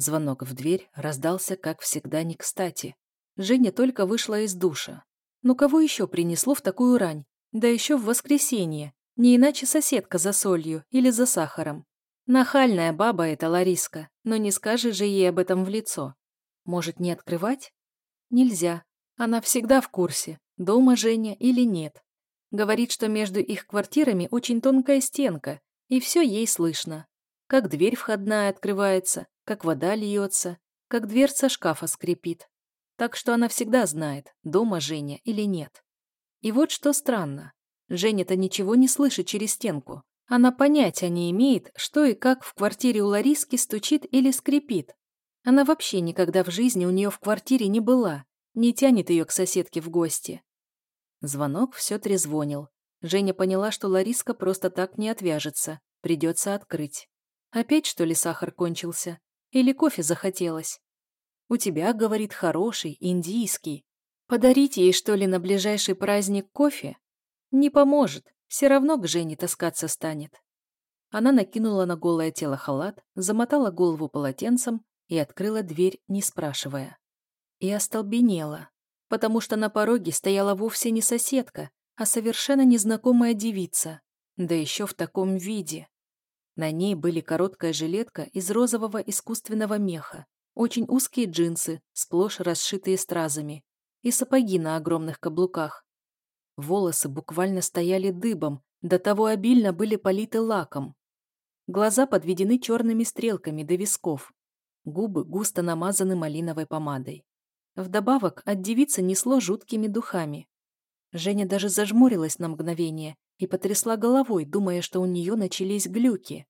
Звонок в дверь раздался, как всегда, не кстати. Женя только вышла из душа. Ну кого еще принесло в такую рань? Да еще в воскресенье. Не иначе соседка за солью или за сахаром. Нахальная баба эта Лариска, но не скажешь же ей об этом в лицо. Может, не открывать? Нельзя. Она всегда в курсе, дома Женя или нет. Говорит, что между их квартирами очень тонкая стенка, и все ей слышно. Как дверь входная открывается, как вода льется, как дверца шкафа скрипит. Так что она всегда знает, дома Женя или нет. И вот что странно. Женя-то ничего не слышит через стенку. Она понятия не имеет, что и как в квартире у Лариски стучит или скрипит. Она вообще никогда в жизни у нее в квартире не была, не тянет ее к соседке в гости. Звонок все трезвонил. Женя поняла, что Лариска просто так не отвяжется, придется открыть. Опять, что ли, сахар кончился? Или кофе захотелось? У тебя, говорит, хороший, индийский. Подарить ей, что ли, на ближайший праздник кофе? Не поможет, все равно к Жене таскаться станет. Она накинула на голое тело халат, замотала голову полотенцем и открыла дверь, не спрашивая. И остолбенела, потому что на пороге стояла вовсе не соседка, а совершенно незнакомая девица, да еще в таком виде. На ней были короткая жилетка из розового искусственного меха, очень узкие джинсы, сплошь расшитые стразами, и сапоги на огромных каблуках. Волосы буквально стояли дыбом, до того обильно были политы лаком. Глаза подведены черными стрелками до висков. Губы густо намазаны малиновой помадой. Вдобавок от девицы несло жуткими духами. Женя даже зажмурилась на мгновение и потрясла головой, думая, что у нее начались глюки.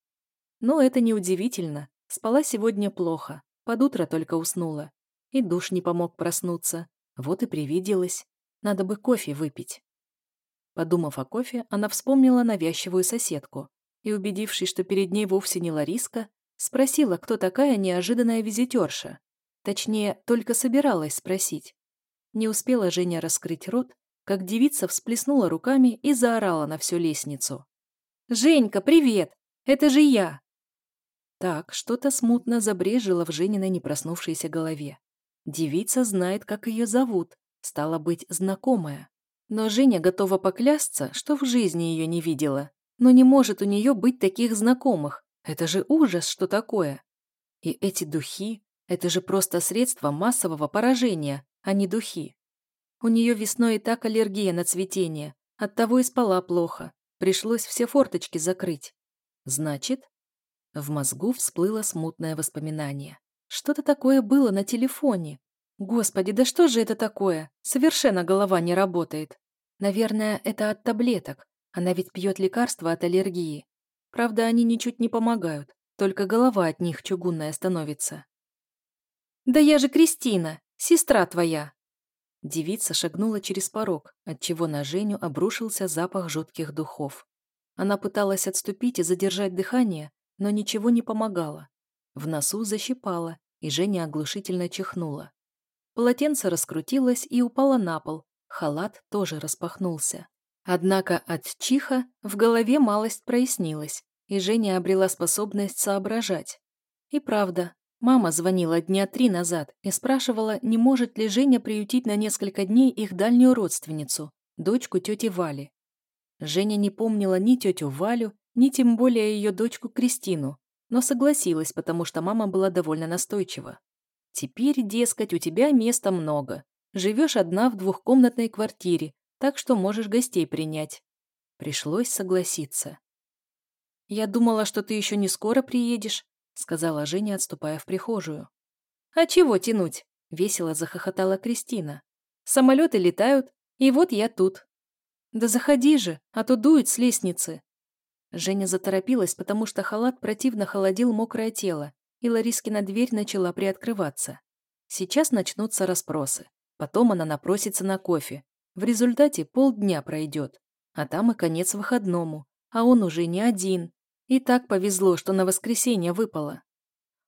Но это неудивительно. Спала сегодня плохо, под утро только уснула. И душ не помог проснуться. Вот и привиделась. Надо бы кофе выпить. Подумав о кофе, она вспомнила навязчивую соседку и, убедившись, что перед ней вовсе не Лариска, спросила, кто такая неожиданная визитерша. Точнее, только собиралась спросить. Не успела Женя раскрыть рот, как девица всплеснула руками и заорала на всю лестницу. «Женька, привет! Это же я!» Так, что-то смутно забрежило в Жениной непроснувшейся голове. Девица знает, как ее зовут, стала быть, знакомая. Но Женя готова поклясться, что в жизни ее не видела. Но не может у нее быть таких знакомых. Это же ужас, что такое. И эти духи, это же просто средство массового поражения, а не духи. У нее весной и так аллергия на цветение, оттого и спала плохо. Пришлось все форточки закрыть. Значит, в мозгу всплыло смутное воспоминание. Что-то такое было на телефоне. Господи, да что же это такое? Совершенно голова не работает. Наверное, это от таблеток. Она ведь пьет лекарства от аллергии. Правда, они ничуть не помогают. Только голова от них чугунная становится. «Да я же Кристина, сестра твоя!» Девица шагнула через порог, отчего на Женю обрушился запах жутких духов. Она пыталась отступить и задержать дыхание, но ничего не помогало. В носу защипало, и Женя оглушительно чихнула. Полотенце раскрутилось и упало на пол, халат тоже распахнулся. Однако от чиха в голове малость прояснилась, и Женя обрела способность соображать. И правда, Мама звонила дня три назад и спрашивала, не может ли Женя приютить на несколько дней их дальнюю родственницу, дочку тети Вали. Женя не помнила ни тетю Валю, ни тем более ее дочку Кристину, но согласилась, потому что мама была довольно настойчива. «Теперь, дескать, у тебя места много. Живешь одна в двухкомнатной квартире, так что можешь гостей принять». Пришлось согласиться. «Я думала, что ты еще не скоро приедешь», сказала Женя, отступая в прихожую. «А чего тянуть?» — весело захохотала Кристина. «Самолеты летают, и вот я тут». «Да заходи же, а то дует с лестницы». Женя заторопилась, потому что халат противно холодил мокрое тело, и Ларискина дверь начала приоткрываться. Сейчас начнутся расспросы. Потом она напросится на кофе. В результате полдня пройдет. А там и конец выходному. А он уже не один. И так повезло, что на воскресенье выпало.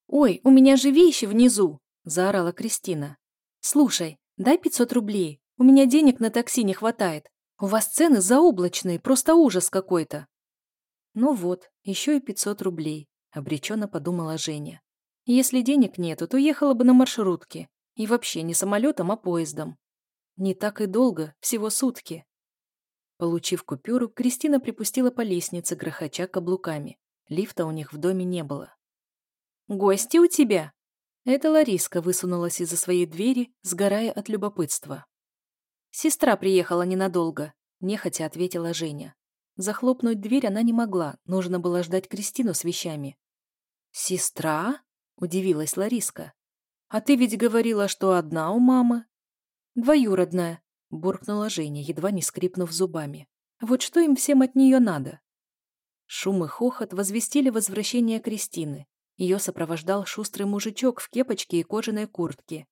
«Ой, у меня же вещи внизу!» – заорала Кристина. «Слушай, дай 500 рублей. У меня денег на такси не хватает. У вас цены заоблачные, просто ужас какой-то». «Ну вот, еще и 500 рублей», – обреченно подумала Женя. Если денег нету, то ехала бы на маршрутке. И вообще не самолетом, а поездом. Не так и долго, всего сутки. Получив купюру, Кристина припустила по лестнице, грохоча каблуками. Лифта у них в доме не было. «Гости у тебя?» Это Лариска высунулась из-за своей двери, сгорая от любопытства. «Сестра приехала ненадолго», – нехотя ответила Женя. Захлопнуть дверь она не могла, нужно было ждать Кристину с вещами. «Сестра?» – удивилась Лариска. «А ты ведь говорила, что одна у мамы?» «Двоюродная», – буркнула Женя, едва не скрипнув зубами. «Вот что им всем от нее надо?» Шум и хохот возвестили возвращение Кристины. Ее сопровождал шустрый мужичок в кепочке и кожаной куртке.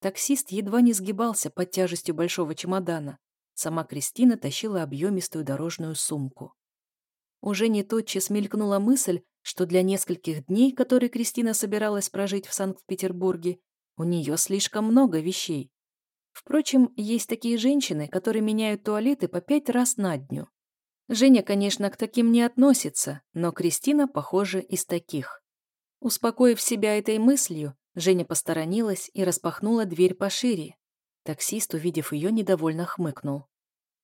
Таксист едва не сгибался под тяжестью большого чемодана. Сама Кристина тащила объемистую дорожную сумку. Уже не тотчас мелькнула мысль, что для нескольких дней, которые Кристина собиралась прожить в Санкт-Петербурге, у нее слишком много вещей. Впрочем, есть такие женщины, которые меняют туалеты по пять раз на дню. Женя, конечно, к таким не относится, но Кристина, похоже, из таких. Успокоив себя этой мыслью, Женя посторонилась и распахнула дверь пошире. Таксист, увидев ее, недовольно хмыкнул.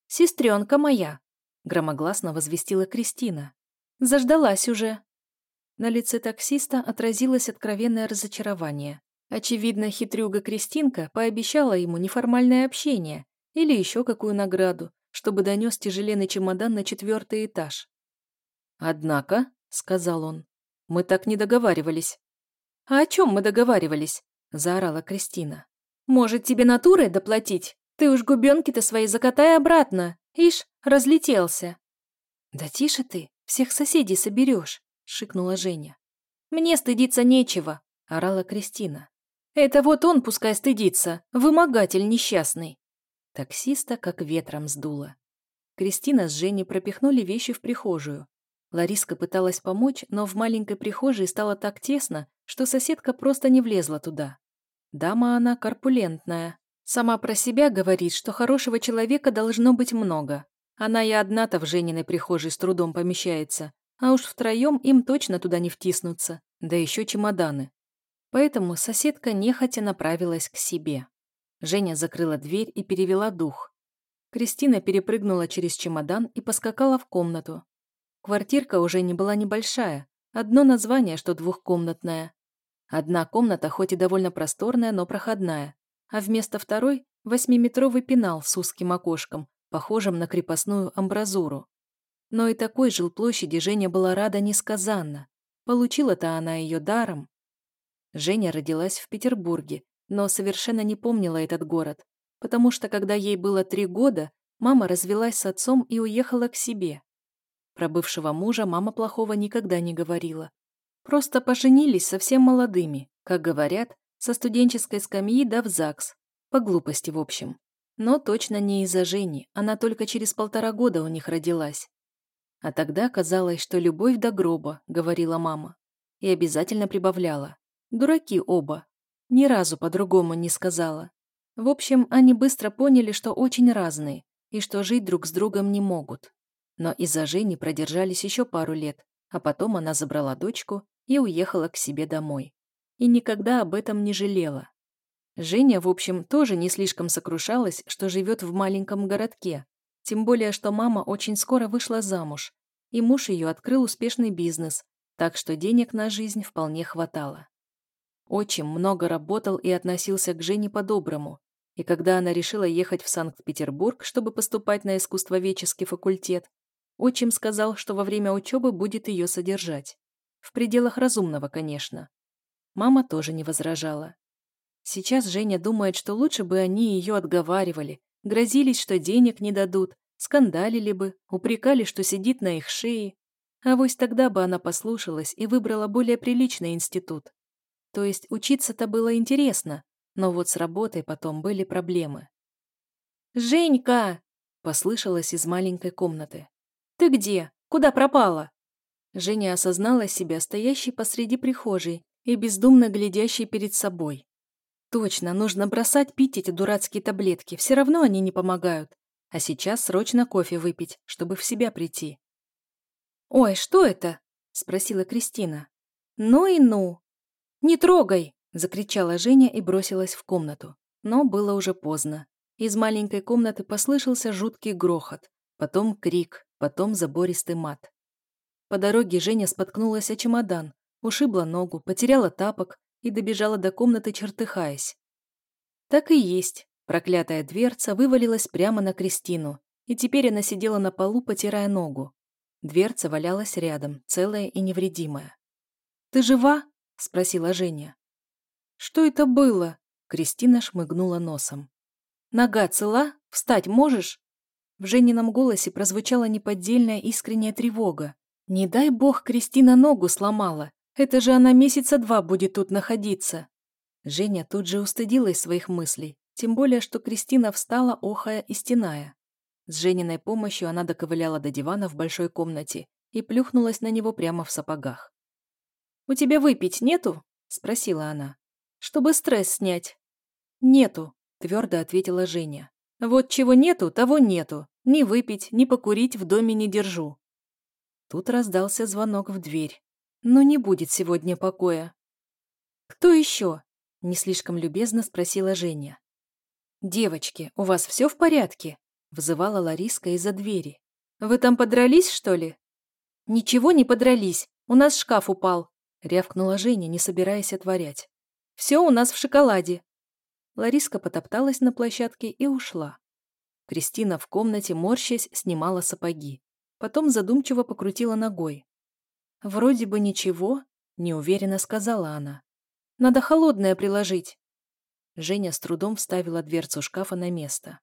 «Сестренка моя!» – громогласно возвестила Кристина. «Заждалась уже!» На лице таксиста отразилось откровенное разочарование. Очевидно, хитрюга Кристинка пообещала ему неформальное общение или еще какую награду, чтобы донес тяжеленный чемодан на четвертый этаж. «Однако», — сказал он, — «мы так не договаривались». «А о чем мы договаривались?» – заорала Кристина. «Может, тебе натурой доплатить? Ты уж губенки-то свои закатай обратно. Ишь, разлетелся». «Да тише ты, всех соседей соберешь», – шикнула Женя. «Мне стыдиться нечего», – орала Кристина. «Это вот он пускай стыдится, вымогатель несчастный». Таксиста как ветром сдуло. Кристина с Женей пропихнули вещи в прихожую. Лариска пыталась помочь, но в маленькой прихожей стало так тесно, что соседка просто не влезла туда. Дама она корпулентная. Сама про себя говорит, что хорошего человека должно быть много. Она и одна-то в Жениной прихожей с трудом помещается, а уж втроем им точно туда не втиснуться, да еще чемоданы. Поэтому соседка нехотя направилась к себе. Женя закрыла дверь и перевела дух. Кристина перепрыгнула через чемодан и поскакала в комнату, Квартирка уже не была небольшая, одно название, что двухкомнатная. Одна комната, хоть и довольно просторная, но проходная, а вместо второй – восьмиметровый пенал с узким окошком, похожим на крепостную амбразуру. Но и такой жилплощади Женя была рада несказанно. Получила-то она ее даром. Женя родилась в Петербурге, но совершенно не помнила этот город, потому что, когда ей было три года, мама развелась с отцом и уехала к себе. Про бывшего мужа мама плохого никогда не говорила. Просто поженились совсем молодыми, как говорят, со студенческой скамьи да в ЗАГС. По глупости, в общем. Но точно не из-за Жени, она только через полтора года у них родилась. А тогда казалось, что любовь до гроба, говорила мама. И обязательно прибавляла. Дураки оба. Ни разу по-другому не сказала. В общем, они быстро поняли, что очень разные, и что жить друг с другом не могут. Но из-за Жени продержались еще пару лет, а потом она забрала дочку и уехала к себе домой. И никогда об этом не жалела. Женя, в общем, тоже не слишком сокрушалась, что живет в маленьком городке, тем более, что мама очень скоро вышла замуж, и муж ее открыл успешный бизнес, так что денег на жизнь вполне хватало. Отчим много работал и относился к Жене по-доброму, и когда она решила ехать в Санкт-Петербург, чтобы поступать на искусствоведческий факультет, Отчим сказал, что во время учебы будет ее содержать. В пределах разумного, конечно. Мама тоже не возражала. Сейчас Женя думает, что лучше бы они ее отговаривали, грозились, что денег не дадут, скандалили бы, упрекали, что сидит на их шее. А вось тогда бы она послушалась и выбрала более приличный институт. То есть учиться-то было интересно, но вот с работой потом были проблемы. «Женька!» – послышалось из маленькой комнаты. «Ты где? Куда пропала?» Женя осознала себя стоящей посреди прихожей и бездумно глядящей перед собой. «Точно, нужно бросать пить эти дурацкие таблетки, все равно они не помогают. А сейчас срочно кофе выпить, чтобы в себя прийти». «Ой, что это?» – спросила Кристина. «Ну и ну!» «Не трогай!» – закричала Женя и бросилась в комнату. Но было уже поздно. Из маленькой комнаты послышался жуткий грохот, потом крик, потом забористый мат. По дороге Женя споткнулась о чемодан, ушибла ногу, потеряла тапок и добежала до комнаты, чертыхаясь. Так и есть. Проклятая дверца вывалилась прямо на Кристину, и теперь она сидела на полу, потирая ногу. Дверца валялась рядом, целая и невредимая. «Ты жива?» – спросила Женя. «Что это было?» – Кристина шмыгнула носом. «Нога цела? Встать можешь?» В Женином голосе прозвучала неподдельная искренняя тревога. «Не дай бог Кристина ногу сломала. Это же она месяца два будет тут находиться». Женя тут же устыдилась своих мыслей, тем более, что Кристина встала, охая и стеная. С Жениной помощью она доковыляла до дивана в большой комнате и плюхнулась на него прямо в сапогах. «У тебя выпить нету?» – спросила она. «Чтобы стресс снять». «Нету», – твердо ответила Женя. «Вот чего нету, того нету. Ни выпить, ни покурить в доме не держу». Тут раздался звонок в дверь. «Ну не будет сегодня покоя». «Кто еще?» Не слишком любезно спросила Женя. «Девочки, у вас все в порядке?» Вызывала Лариска из-за двери. «Вы там подрались, что ли?» «Ничего не подрались. У нас шкаф упал», рявкнула Женя, не собираясь отворять. «Все у нас в шоколаде». Лариска потопталась на площадке и ушла. Кристина в комнате, морщась, снимала сапоги. Потом задумчиво покрутила ногой. «Вроде бы ничего», — неуверенно сказала она. Надо холодное приложить». Женя с трудом вставила дверцу шкафа на место.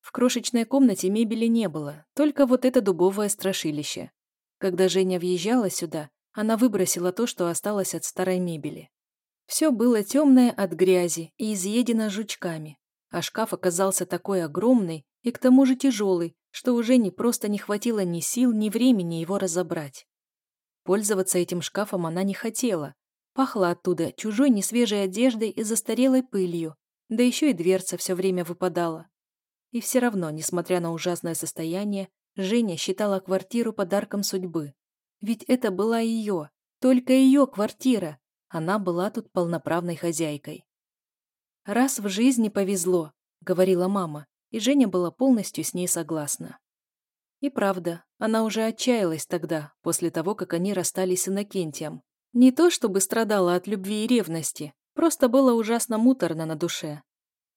В крошечной комнате мебели не было, только вот это дубовое страшилище. Когда Женя въезжала сюда, она выбросила то, что осталось от старой мебели. Все было темное от грязи и изъедено жучками, а шкаф оказался такой огромный и к тому же тяжелый, что у Жени просто не хватило ни сил, ни времени его разобрать. Пользоваться этим шкафом она не хотела, Пахло оттуда чужой несвежей одеждой и застарелой пылью, да еще и дверца все время выпадала. И все равно, несмотря на ужасное состояние, Женя считала квартиру подарком судьбы. Ведь это была ее, только ее квартира. Она была тут полноправной хозяйкой. «Раз в жизни повезло», — говорила мама, и Женя была полностью с ней согласна. И правда, она уже отчаялась тогда, после того, как они расстались с Иннокентием. Не то чтобы страдала от любви и ревности, просто было ужасно муторно на душе.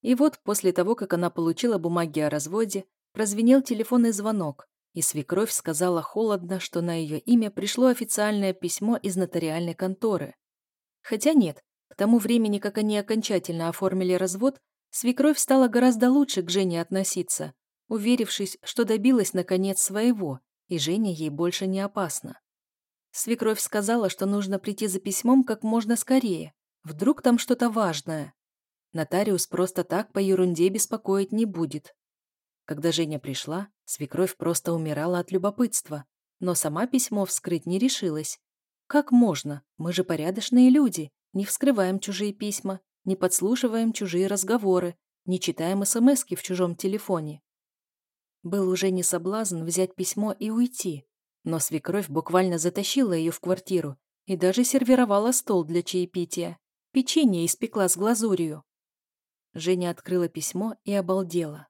И вот после того, как она получила бумаги о разводе, прозвенел телефонный звонок, и свекровь сказала холодно, что на ее имя пришло официальное письмо из нотариальной конторы. Хотя нет, к тому времени, как они окончательно оформили развод, свекровь стала гораздо лучше к Жене относиться, уверившись, что добилась наконец своего, и Женя ей больше не опасна. Свекровь сказала, что нужно прийти за письмом как можно скорее. Вдруг там что-то важное. Нотариус просто так по ерунде беспокоить не будет. Когда Женя пришла, свекровь просто умирала от любопытства, но сама письмо вскрыть не решилась. Как можно? Мы же порядочные люди, не вскрываем чужие письма, не подслушиваем чужие разговоры, не читаем смски в чужом телефоне. Был уже не соблазн взять письмо и уйти, но свекровь буквально затащила ее в квартиру и даже сервировала стол для чаепития. Печенье испекла с глазурью. Женя открыла письмо и обалдела.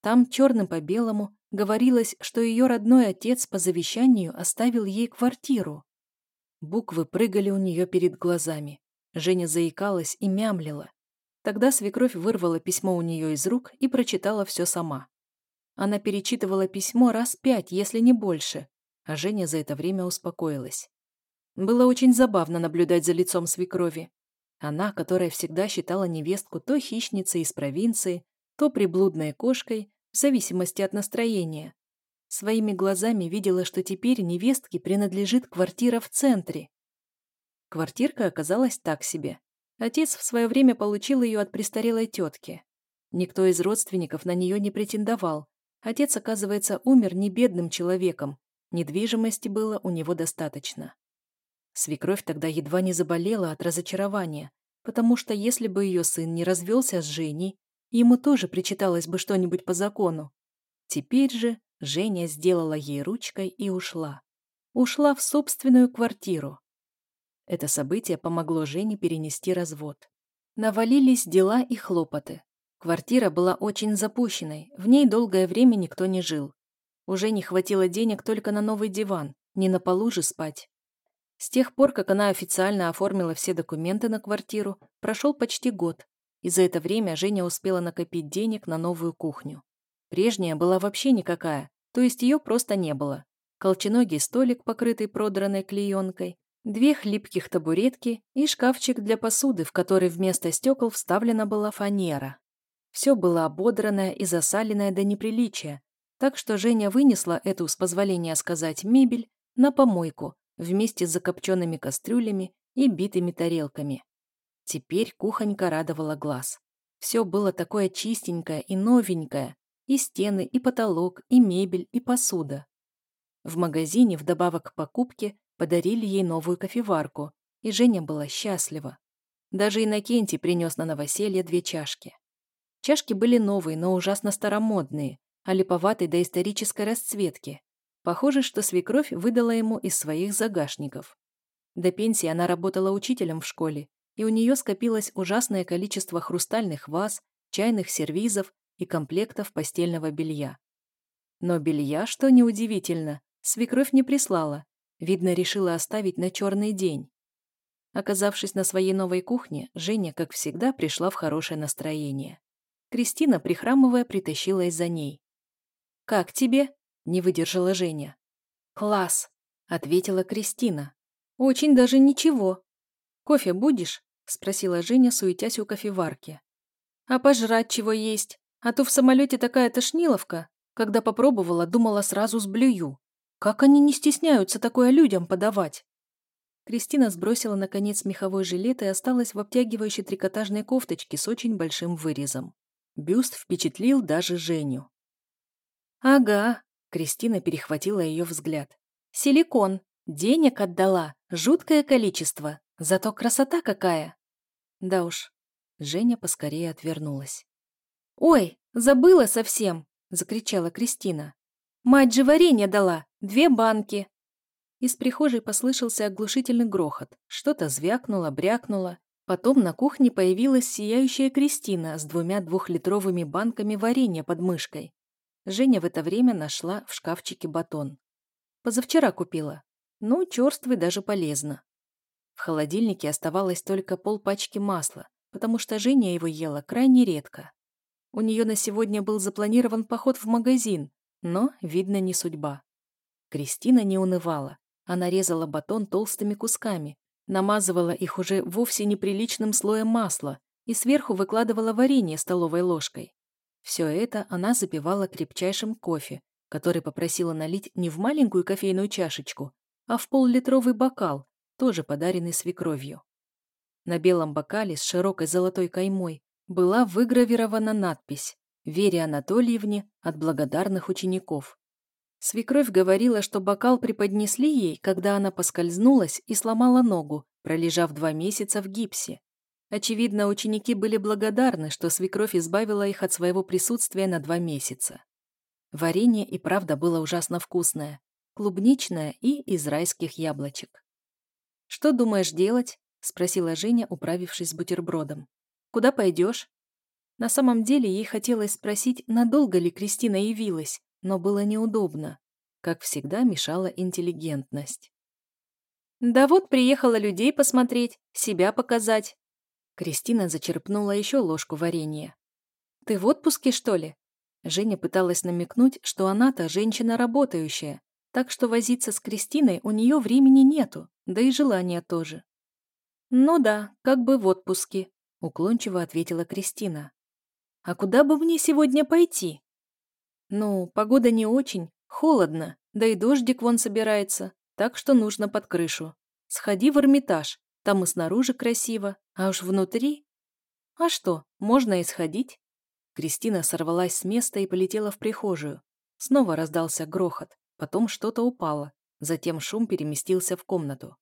Там черным по белому говорилось, что ее родной отец по завещанию оставил ей квартиру. Буквы прыгали у нее перед глазами. Женя заикалась и мямлила. Тогда свекровь вырвала письмо у нее из рук и прочитала все сама. Она перечитывала письмо раз пять, если не больше, а Женя за это время успокоилась. Было очень забавно наблюдать за лицом свекрови. Она, которая всегда считала невестку то хищницей из провинции, то приблудной кошкой, в зависимости от настроения. Своими глазами видела, что теперь невестке принадлежит квартира в центре. Квартирка оказалась так себе. Отец в свое время получил ее от престарелой тетки. Никто из родственников на нее не претендовал. Отец, оказывается, умер не бедным человеком, Недвижимости было у него достаточно. Свекровь тогда едва не заболела от разочарования, потому что если бы ее сын не развелся с Женей, ему тоже причиталось бы что-нибудь по закону. Теперь же Женя сделала ей ручкой и ушла. Ушла в собственную квартиру. Это событие помогло Жене перенести развод. Навалились дела и хлопоты. Квартира была очень запущенной, в ней долгое время никто не жил. Уже не хватило денег только на новый диван, не на полу же спать. С тех пор, как она официально оформила все документы на квартиру, прошел почти год, и за это время Женя успела накопить денег на новую кухню. Прежняя была вообще никакая, то есть ее просто не было. Колченогий столик, покрытый продранной клеенкой, две хлипких табуретки и шкафчик для посуды, в который вместо стекол вставлена была фанера. Все было ободранное и засаленное до неприличия, так что Женя вынесла эту, с позволения сказать, мебель на помойку, вместе с закопченными кастрюлями и битыми тарелками. Теперь кухонька радовала глаз. Все было такое чистенькое и новенькое, и стены, и потолок, и мебель, и посуда. В магазине вдобавок к покупке подарили ей новую кофеварку, и Женя была счастлива. Даже Иннокентий принес на новоселье две чашки. Чашки были новые, но ужасно старомодные, а липоватой до исторической расцветки. Похоже, что свекровь выдала ему из своих загашников. До пенсии она работала учителем в школе, и у нее скопилось ужасное количество хрустальных ваз, чайных сервизов и комплектов постельного белья. Но белья, что неудивительно, свекровь не прислала, видно, решила оставить на черный день. Оказавшись на своей новой кухне, Женя, как всегда, пришла в хорошее настроение. Кристина, прихрамывая, притащилась за ней. «Как тебе?» Не выдержала Женя. «Класс!» — ответила Кристина. «Очень даже ничего. Кофе будешь?» — спросила Женя, суетясь у кофеварки. «А пожрать чего есть? А то в самолете такая тошниловка. Когда попробовала, думала, сразу сблюю. Как они не стесняются такое людям подавать?» Кристина сбросила, наконец, меховой жилет и осталась в обтягивающей трикотажной кофточке с очень большим вырезом. Бюст впечатлил даже Женю. «Ага, Кристина перехватила ее взгляд. «Силикон. Денег отдала. Жуткое количество. Зато красота какая!» Да уж. Женя поскорее отвернулась. «Ой, забыла совсем!» — закричала Кристина. «Мать же варенье дала! Две банки!» Из прихожей послышался оглушительный грохот. Что-то звякнуло, брякнуло. Потом на кухне появилась сияющая Кристина с двумя двухлитровыми банками варенья под мышкой. Женя в это время нашла в шкафчике батон. Позавчера купила. Ну, черствый даже полезно. В холодильнике оставалось только полпачки масла, потому что Женя его ела крайне редко. У нее на сегодня был запланирован поход в магазин, но, видно, не судьба. Кристина не унывала. Она резала батон толстыми кусками, намазывала их уже вовсе неприличным слоем масла и сверху выкладывала варенье столовой ложкой. Все это она запивала крепчайшим кофе, который попросила налить не в маленькую кофейную чашечку, а в поллитровый бокал, тоже подаренный свекровью. На белом бокале с широкой золотой каймой была выгравирована надпись «Вере Анатольевне от благодарных учеников». Свекровь говорила, что бокал преподнесли ей, когда она поскользнулась и сломала ногу, пролежав два месяца в гипсе. Очевидно, ученики были благодарны, что свекровь избавила их от своего присутствия на два месяца. Варенье и правда было ужасно вкусное, клубничное и из райских яблочек. «Что думаешь делать?» — спросила Женя, управившись с бутербродом. «Куда пойдешь?» На самом деле ей хотелось спросить, надолго ли Кристина явилась, но было неудобно. Как всегда, мешала интеллигентность. «Да вот приехала людей посмотреть, себя показать», Кристина зачерпнула еще ложку варенья. «Ты в отпуске, что ли?» Женя пыталась намекнуть, что она-то женщина работающая, так что возиться с Кристиной у нее времени нету, да и желания тоже. «Ну да, как бы в отпуске», — уклончиво ответила Кристина. «А куда бы мне сегодня пойти?» «Ну, погода не очень, холодно, да и дождик вон собирается, так что нужно под крышу. Сходи в Эрмитаж, там и снаружи красиво, а уж внутри... А что, можно и сходить? Кристина сорвалась с места и полетела в прихожую. Снова раздался грохот, потом что-то упало, затем шум переместился в комнату.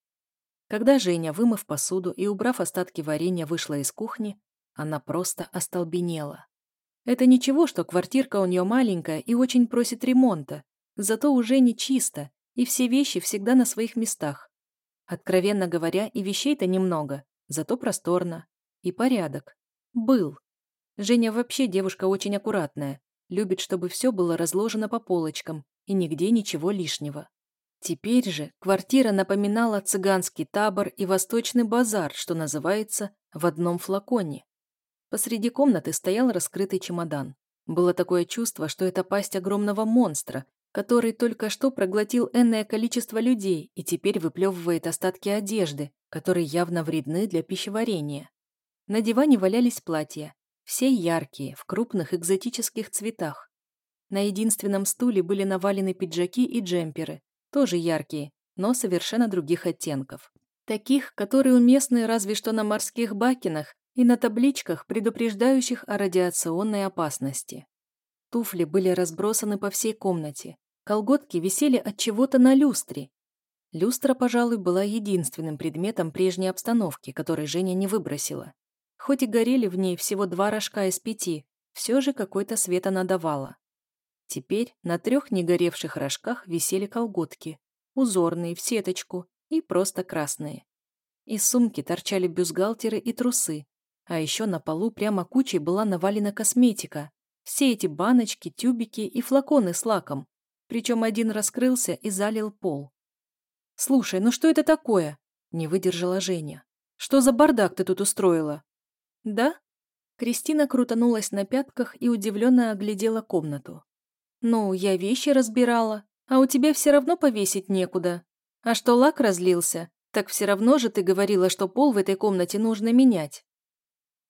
Когда Женя, вымыв посуду и убрав остатки варенья, вышла из кухни, она просто остолбенела. Это ничего, что квартирка у нее маленькая и очень просит ремонта, зато уже не чисто, и все вещи всегда на своих местах. Откровенно говоря, и вещей-то немного, зато просторно. И порядок. Был. Женя вообще девушка очень аккуратная, любит, чтобы все было разложено по полочкам и нигде ничего лишнего. Теперь же квартира напоминала цыганский табор и восточный базар, что называется, в одном флаконе. Посреди комнаты стоял раскрытый чемодан. Было такое чувство, что это пасть огромного монстра, который только что проглотил энное количество людей и теперь выплевывает остатки одежды, которые явно вредны для пищеварения. На диване валялись платья, все яркие, в крупных экзотических цветах. На единственном стуле были навалены пиджаки и джемперы, тоже яркие, но совершенно других оттенков. Таких, которые уместны разве что на морских бакинах и на табличках, предупреждающих о радиационной опасности. Туфли были разбросаны по всей комнате. Колготки висели от чего-то на люстре. Люстра, пожалуй, была единственным предметом прежней обстановки, который Женя не выбросила. Хоть и горели в ней всего два рожка из пяти, все же какой-то свет она давала. Теперь на трех негоревших рожках висели колготки, узорные, в сеточку и просто красные. Из сумки торчали бюстгальтеры и трусы, а еще на полу прямо кучей была навалена косметика. Все эти баночки, тюбики и флаконы с лаком. Причем один раскрылся и залил пол. «Слушай, ну что это такое?» – не выдержала Женя. «Что за бардак ты тут устроила?» «Да?» Кристина крутанулась на пятках и удивленно оглядела комнату. «Ну, я вещи разбирала, а у тебя все равно повесить некуда. А что лак разлился, так все равно же ты говорила, что пол в этой комнате нужно менять».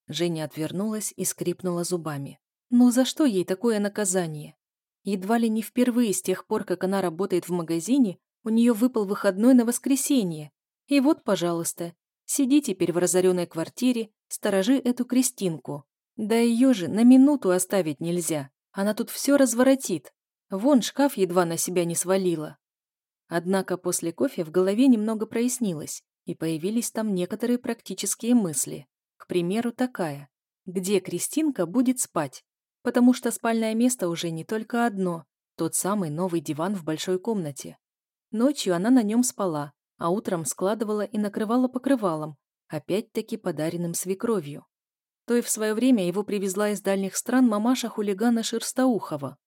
Женя отвернулась и скрипнула зубами. «Ну за что ей такое наказание? Едва ли не впервые с тех пор, как она работает в магазине, у нее выпал выходной на воскресенье. И вот, пожалуйста, сиди теперь в разоренной квартире, сторожи эту Кристинку. Да ее же на минуту оставить нельзя. Она тут все разворотит. Вон шкаф едва на себя не свалила. Однако после кофе в голове немного прояснилось, и появились там некоторые практические мысли. К примеру, такая. Где Кристинка будет спать? Потому что спальное место уже не только одно, тот самый новый диван в большой комнате. Ночью она на нем спала, а утром складывала и накрывала покрывалом, опять-таки подаренным свекровью. То и в свое время его привезла из дальних стран мамаша хулигана Шерстоухова.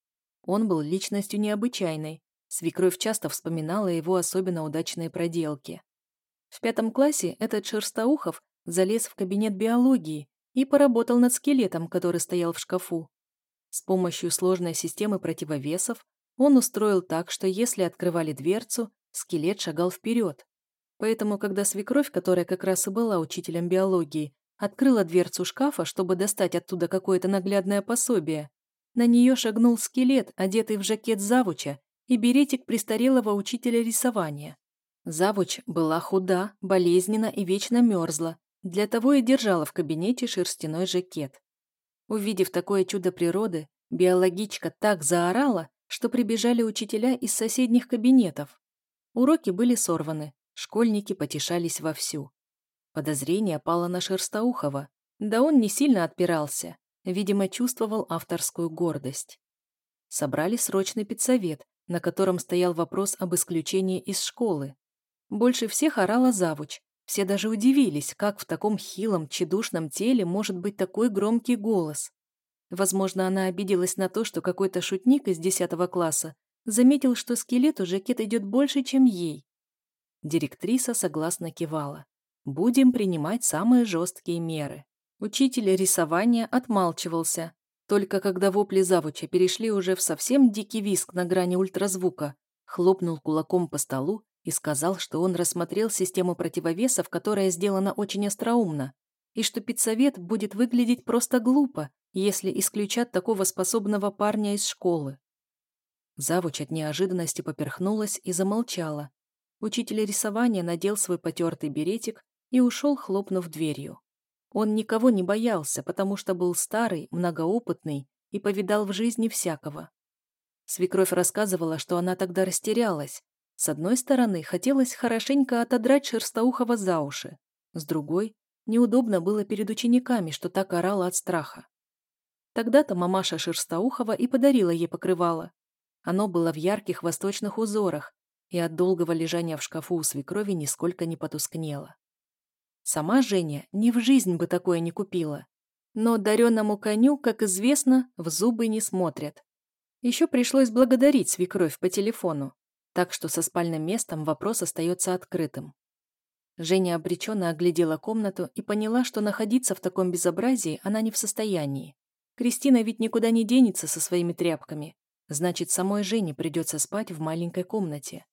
Он был личностью необычайной. Свекровь часто вспоминала его особенно удачные проделки. В пятом классе этот Шерстоухов залез в кабинет биологии и поработал над скелетом, который стоял в шкафу. С помощью сложной системы противовесов он устроил так, что если открывали дверцу, скелет шагал вперед. Поэтому, когда свекровь, которая как раз и была учителем биологии, открыла дверцу шкафа, чтобы достать оттуда какое-то наглядное пособие, на нее шагнул скелет, одетый в жакет завуча и беретик престарелого учителя рисования. Завуч была худа, болезненна и вечно мерзла, для того и держала в кабинете шерстяной жакет. Увидев такое чудо природы, биологичка так заорала, что прибежали учителя из соседних кабинетов. Уроки были сорваны, школьники потешались вовсю. Подозрение пало на Шерстоухова, да он не сильно отпирался, видимо, чувствовал авторскую гордость. Собрали срочный педсовет, на котором стоял вопрос об исключении из школы. Больше всех орала завуч, все даже удивились, как в таком хилом, тщедушном теле может быть такой громкий голос. Возможно, она обиделась на то, что какой-то шутник из 10 класса заметил, что скелету жакет идет больше, чем ей. Директриса согласно кивала. «Будем принимать самые жесткие меры». Учитель рисования отмалчивался. Только когда вопли завуча перешли уже в совсем дикий виск на грани ультразвука, хлопнул кулаком по столу и сказал, что он рассмотрел систему противовесов, которая сделана очень остроумно, и что педсовет будет выглядеть просто глупо, если исключат такого способного парня из школы. Завуч от неожиданности поперхнулась и замолчала. Учитель рисования надел свой потертый беретик и ушел, хлопнув дверью. Он никого не боялся, потому что был старый, многоопытный и повидал в жизни всякого. Свекровь рассказывала, что она тогда растерялась. С одной стороны, хотелось хорошенько отодрать Шерстоухова за уши. С другой, неудобно было перед учениками, что так орала от страха. Тогда-то мамаша Шерстоухова и подарила ей покрывало. Оно было в ярких восточных узорах, и от долгого лежания в шкафу у свекрови нисколько не потускнела. Сама Женя ни в жизнь бы такое не купила. Но дареному коню, как известно, в зубы не смотрят. Еще пришлось благодарить свекровь по телефону, так что со спальным местом вопрос остается открытым. Женя обреченно оглядела комнату и поняла, что находиться в таком безобразии она не в состоянии. Кристина ведь никуда не денется со своими тряпками, значит, самой Жене придется спать в маленькой комнате.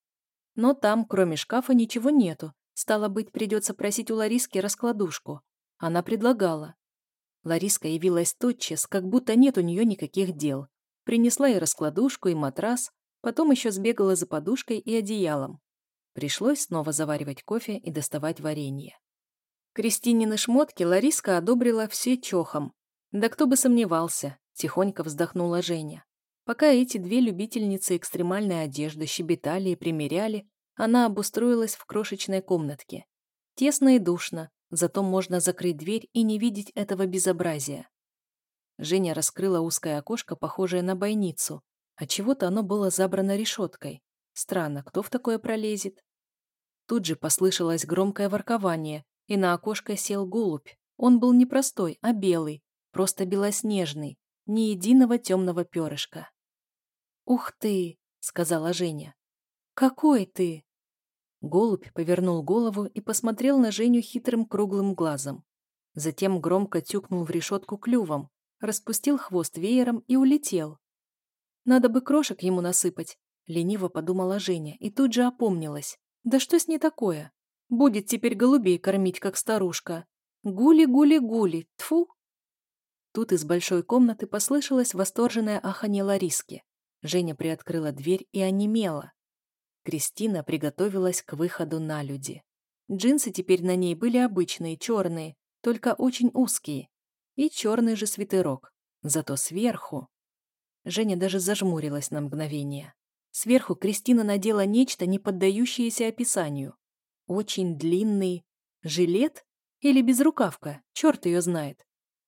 Но там, кроме шкафа, ничего нету, стало быть, придется просить у Лариски раскладушку. Она предлагала. Лариска явилась тотчас, как будто нет у нее никаких дел. Принесла и раскладушку, и матрас, потом еще сбегала за подушкой и одеялом. Пришлось снова заваривать кофе и доставать варенье. Кристинины шмотки Лариска одобрила все чохом. Да кто бы сомневался, тихонько вздохнула Женя. Пока эти две любительницы экстремальной одежды щебетали и примеряли, она обустроилась в крошечной комнатке. Тесно и душно, зато можно закрыть дверь и не видеть этого безобразия. Женя раскрыла узкое окошко, похожее на бойницу, а чего-то оно было забрано решеткой. Странно, кто в такое пролезет? Тут же послышалось громкое воркование, и на окошко сел голубь. Он был не простой, а белый, просто белоснежный, ни единого темного перышка. «Ух ты!» — сказала Женя. «Какой ты!» Голубь повернул голову и посмотрел на Женю хитрым круглым глазом. Затем громко тюкнул в решетку клювом, распустил хвост веером и улетел. Надо бы крошек ему насыпать, Лениво подумала Женя и тут же опомнилась. Да что с ней такое? Будет теперь голубей кормить, как старушка. Гули-гули-гули, тфу. Тут из большой комнаты послышалось восторженное аханье Лариски. Женя приоткрыла дверь и онемела. Кристина приготовилась к выходу на люди. Джинсы теперь на ней были обычные, черные, только очень узкие. И черный же свитерок. Зато сверху... Женя даже зажмурилась на мгновение. Сверху Кристина надела нечто, не поддающееся описанию. Очень длинный жилет или безрукавка, черт ее знает.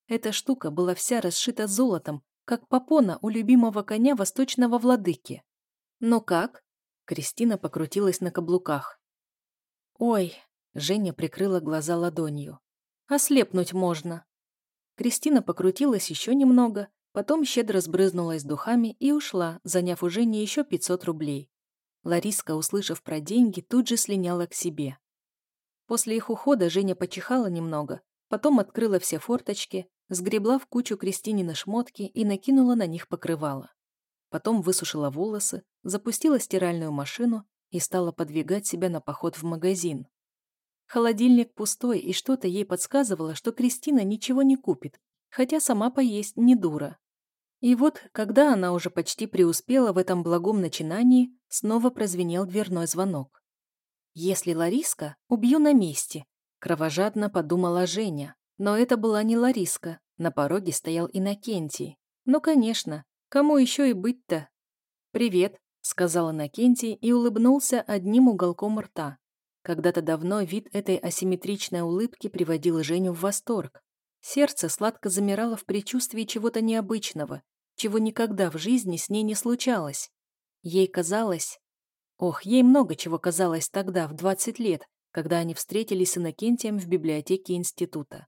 Эта штука была вся расшита золотом, как попона у любимого коня восточного владыки. Но как? Кристина покрутилась на каблуках. «Ой!» – Женя прикрыла глаза ладонью. «Ослепнуть можно!» Кристина покрутилась еще немного, Потом щедро сбрызнулась духами и ушла, заняв уже не еще 500 рублей. Лариска, услышав про деньги, тут же слиняла к себе. После их ухода Женя почихала немного, потом открыла все форточки, сгребла в кучу Кристинины шмотки и накинула на них покрывало. Потом высушила волосы, запустила стиральную машину и стала подвигать себя на поход в магазин. Холодильник пустой, и что-то ей подсказывало, что Кристина ничего не купит, хотя сама поесть не дура. И вот, когда она уже почти преуспела в этом благом начинании, снова прозвенел дверной звонок. «Если Лариска, убью на месте», — кровожадно подумала Женя. Но это была не Лариска, на пороге стоял Иннокентий. Ну, конечно, кому еще и быть-то? «Привет», — сказал Иннокентий и улыбнулся одним уголком рта. Когда-то давно вид этой асимметричной улыбки приводил Женю в восторг. Сердце сладко замирало в предчувствии чего-то необычного, чего никогда в жизни с ней не случалось. Ей казалось... Ох, ей много чего казалось тогда, в 20 лет, когда они встретились с Иннокентием в библиотеке института.